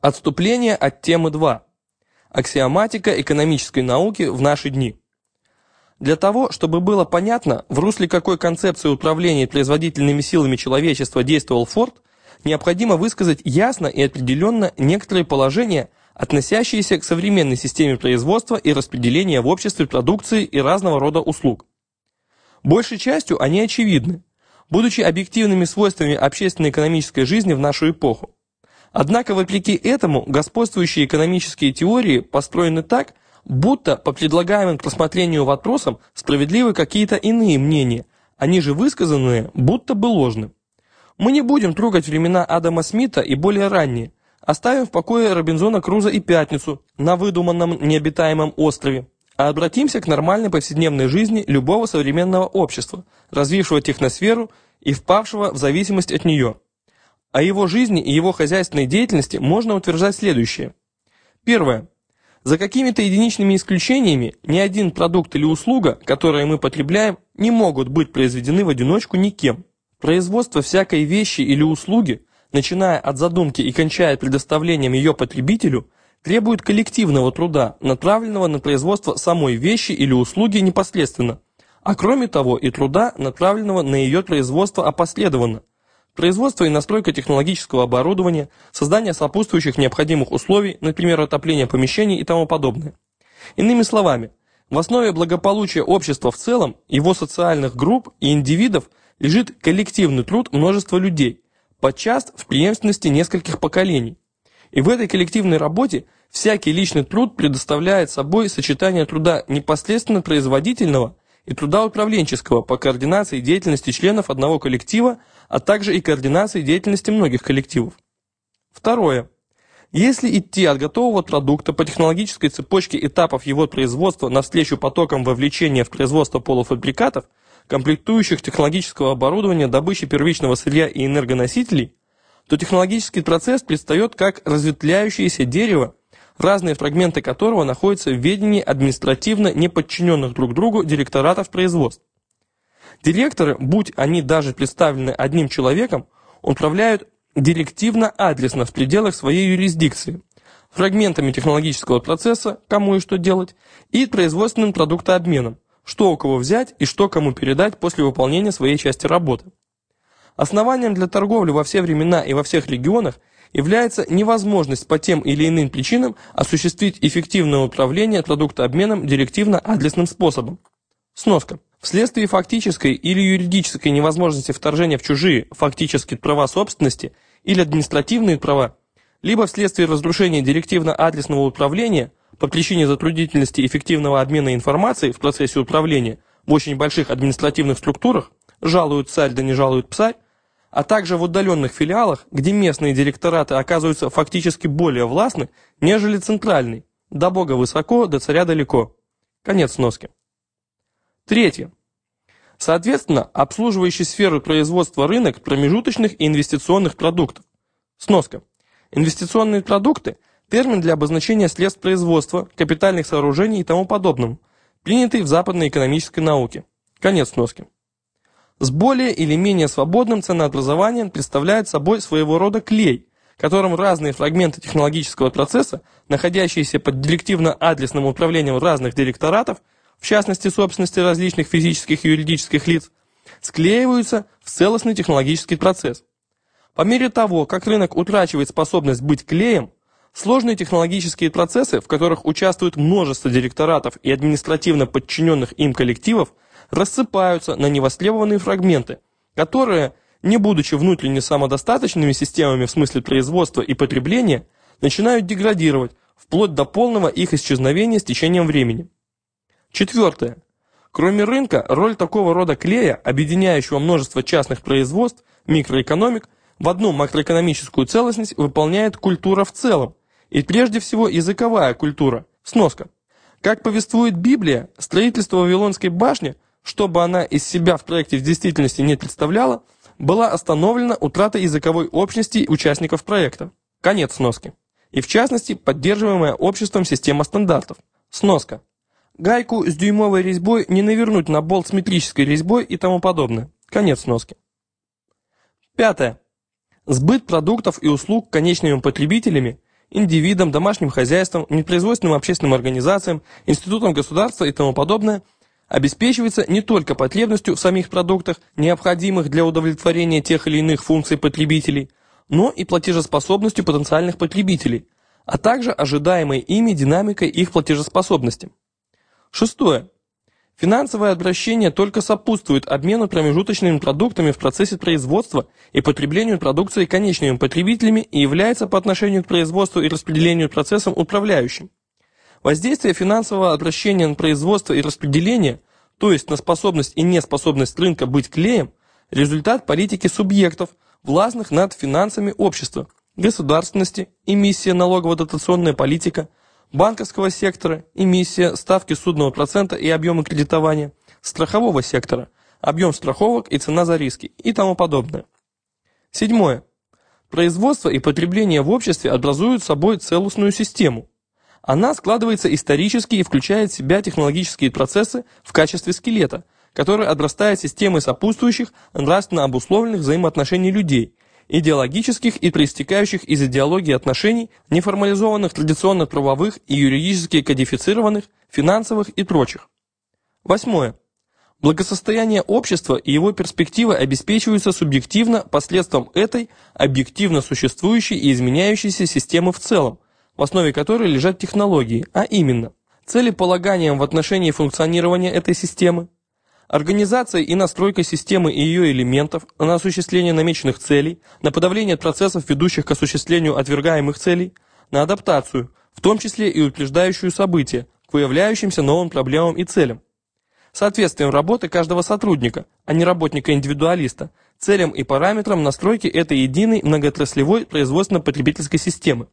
Отступление от темы 2. Аксиоматика экономической науки в наши дни. Для того, чтобы было понятно, в русле какой концепции управления производительными силами человечества действовал Форд, необходимо высказать ясно и определенно некоторые положения, относящиеся к современной системе производства и распределения в обществе продукции и разного рода услуг. Большей частью они очевидны, будучи объективными свойствами общественно-экономической жизни в нашу эпоху. Однако, вопреки этому, господствующие экономические теории построены так, будто по предлагаемым к рассмотрению вопросам справедливы какие-то иные мнения, они же высказанные будто бы ложны. Мы не будем трогать времена Адама Смита и более ранние, оставим в покое Робинзона Круза и Пятницу на выдуманном необитаемом острове, а обратимся к нормальной повседневной жизни любого современного общества, развившего техносферу и впавшего в зависимость от нее. О его жизни и его хозяйственной деятельности можно утверждать следующее. Первое. За какими-то единичными исключениями ни один продукт или услуга, которые мы потребляем, не могут быть произведены в одиночку никем. Производство всякой вещи или услуги, начиная от задумки и кончая предоставлением ее потребителю, требует коллективного труда, направленного на производство самой вещи или услуги непосредственно, а кроме того и труда, направленного на ее производство опосредованно, Производство и настройка технологического оборудования, создание сопутствующих необходимых условий, например, отопление помещений и тому подобное. Иными словами, в основе благополучия общества в целом, его социальных групп и индивидов лежит коллективный труд множества людей, подчас в преемственности нескольких поколений. И в этой коллективной работе всякий личный труд предоставляет собой сочетание труда непосредственно производительного и труда управленческого по координации деятельности членов одного коллектива а также и координации деятельности многих коллективов. Второе. Если идти от готового продукта по технологической цепочке этапов его производства навстречу потокам вовлечения в производство полуфабрикатов, комплектующих технологического оборудования, добычи первичного сырья и энергоносителей, то технологический процесс предстает как разветвляющееся дерево, разные фрагменты которого находятся в ведении административно неподчиненных друг другу директоратов производств. Директоры, будь они даже представлены одним человеком, управляют директивно-адресно в пределах своей юрисдикции, фрагментами технологического процесса, кому и что делать, и производственным продуктообменом, что у кого взять и что кому передать после выполнения своей части работы. Основанием для торговли во все времена и во всех регионах является невозможность по тем или иным причинам осуществить эффективное управление продуктообменом директивно-адресным способом. Сноска. Вследствие фактической или юридической невозможности вторжения в чужие фактические права собственности или административные права, либо вследствие разрушения директивно-адресного управления по причине затруднительности эффективного обмена информацией в процессе управления в очень больших административных структурах, жалуют царь да не жалуют псарь, а также в удаленных филиалах, где местные директораты оказываются фактически более властны, нежели центральный, до бога высоко, до царя далеко. Конец сноски. Третье. Соответственно, обслуживающий сферу производства рынок промежуточных и инвестиционных продуктов. Сноска. Инвестиционные продукты – термин для обозначения средств производства, капитальных сооружений и тому подобным, принятый в западной экономической науке. Конец сноски. С более или менее свободным ценообразованием представляет собой своего рода клей, которым разные фрагменты технологического процесса, находящиеся под директивно-адресным управлением разных директоратов – в частности собственности различных физических и юридических лиц, склеиваются в целостный технологический процесс. По мере того, как рынок утрачивает способность быть клеем, сложные технологические процессы, в которых участвует множество директоратов и административно подчиненных им коллективов, рассыпаются на невостребованные фрагменты, которые, не будучи внутренне самодостаточными системами в смысле производства и потребления, начинают деградировать, вплоть до полного их исчезновения с течением времени. Четвертое. Кроме рынка, роль такого рода клея, объединяющего множество частных производств, микроэкономик, в одну макроэкономическую целостность выполняет культура в целом, и прежде всего языковая культура, сноска. Как повествует Библия, строительство Вавилонской башни, чтобы она из себя в проекте в действительности не представляла, была остановлена утратой языковой общности участников проекта. Конец сноски. И в частности, поддерживаемая обществом система стандартов. Сноска. Гайку с дюймовой резьбой не навернуть на болт с метрической резьбой и тому подобное. Конец носки. Пятое. Сбыт продуктов и услуг конечными потребителями индивидам, домашним хозяйствам, непроизводственным общественным организациям, институтам государства и тому подобное, обеспечивается не только потребностью в самих продуктах, необходимых для удовлетворения тех или иных функций потребителей, но и платежеспособностью потенциальных потребителей, а также ожидаемой ими динамикой их платежеспособности. Шестое. Финансовое обращение только сопутствует обмену промежуточными продуктами в процессе производства и потреблению продукции конечными потребителями и является по отношению к производству и распределению процессом управляющим. Воздействие финансового обращения на производство и распределение, то есть на способность и неспособность рынка быть клеем, результат политики субъектов, властных над финансами общества, государственности, эмиссия налогово-дотационная политика, банковского сектора, эмиссия, ставки судного процента и объемы кредитования, страхового сектора, объем страховок и цена за риски и тому подобное. Седьмое. Производство и потребление в обществе образуют собой целостную систему. Она складывается исторически и включает в себя технологические процессы в качестве скелета, который отрастает системой сопутствующих, нравственно обусловленных взаимоотношений людей – идеологических и проистекающих из идеологии отношений, неформализованных традиционно-правовых и юридически кодифицированных, финансовых и прочих. Восьмое. Благосостояние общества и его перспективы обеспечиваются субъективно посредством этой объективно существующей и изменяющейся системы в целом, в основе которой лежат технологии, а именно целеполаганием в отношении функционирования этой системы, Организация и настройка системы и ее элементов на осуществление намеченных целей, на подавление процессов, ведущих к осуществлению отвергаемых целей, на адаптацию, в том числе и утверждающую события, к выявляющимся новым проблемам и целям. Соответствием работы каждого сотрудника, а не работника-индивидуалиста, целям и параметрам настройки этой единой многоотраслевой производственно-потребительской системы.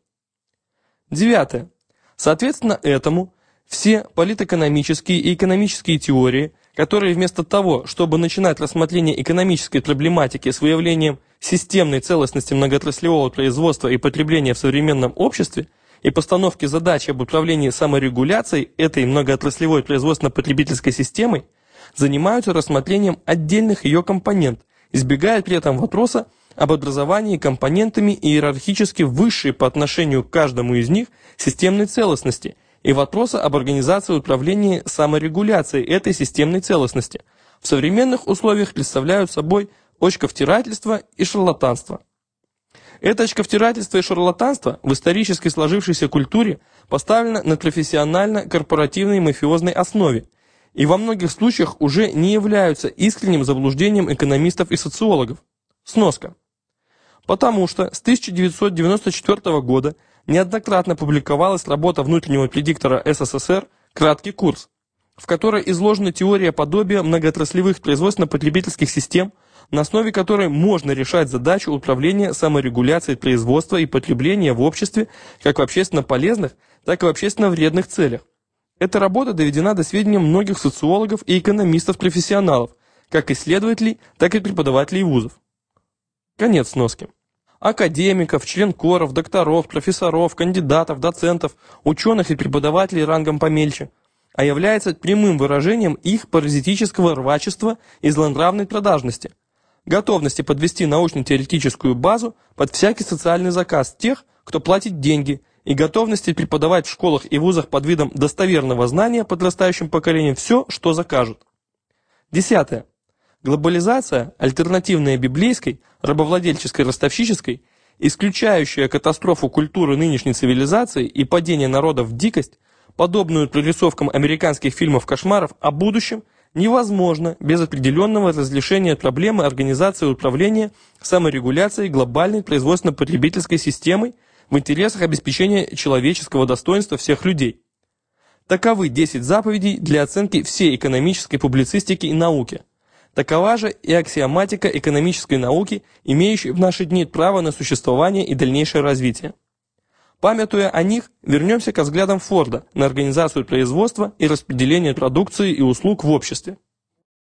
Девятое. Соответственно этому, все политэкономические и экономические теории – которые вместо того, чтобы начинать рассмотрение экономической проблематики с выявлением системной целостности многоотраслевого производства и потребления в современном обществе и постановки задачи об управлении саморегуляцией этой многоотраслевой производственно-потребительской системой, занимаются рассмотрением отдельных ее компонент, избегая при этом вопроса об образовании компонентами иерархически высшей по отношению к каждому из них системной целостности – и вопроса об организации управления саморегуляцией этой системной целостности в современных условиях представляют собой очковтирательство и шарлатанство. Это очковтирательство и шарлатанство в исторически сложившейся культуре поставлено на профессионально-корпоративной мафиозной основе и во многих случаях уже не являются искренним заблуждением экономистов и социологов. Сноска. Потому что с 1994 года неоднократно публиковалась работа внутреннего предиктора СССР «Краткий курс», в которой изложена теория подобия многоотраслевых производственно-потребительских систем, на основе которой можно решать задачу управления саморегуляцией производства и потребления в обществе как в общественно полезных, так и в общественно вредных целях. Эта работа доведена до сведения многих социологов и экономистов-профессионалов, как исследователей, так и преподавателей вузов. Конец сноски академиков, членкоров, докторов, профессоров, кандидатов, доцентов, ученых и преподавателей рангом помельче, а является прямым выражением их паразитического рвачества и злонравной продажности, готовности подвести научно-теоретическую базу под всякий социальный заказ тех, кто платит деньги, и готовности преподавать в школах и вузах под видом достоверного знания подрастающим поколениям все, что закажут. Десятое. Глобализация, альтернативная библейской, рабовладельческой, ростовщической, исключающая катастрофу культуры нынешней цивилизации и падение народа в дикость, подобную прорисовкам американских фильмов-кошмаров о будущем, невозможно без определенного разрешения проблемы организации управления саморегуляцией глобальной производственно-потребительской системой в интересах обеспечения человеческого достоинства всех людей. Таковы 10 заповедей для оценки всей экономической публицистики и науки – Такова же и аксиоматика экономической науки, имеющей в наши дни право на существование и дальнейшее развитие. Памятуя о них, вернемся к взглядам Форда на организацию производства и распределение продукции и услуг в обществе.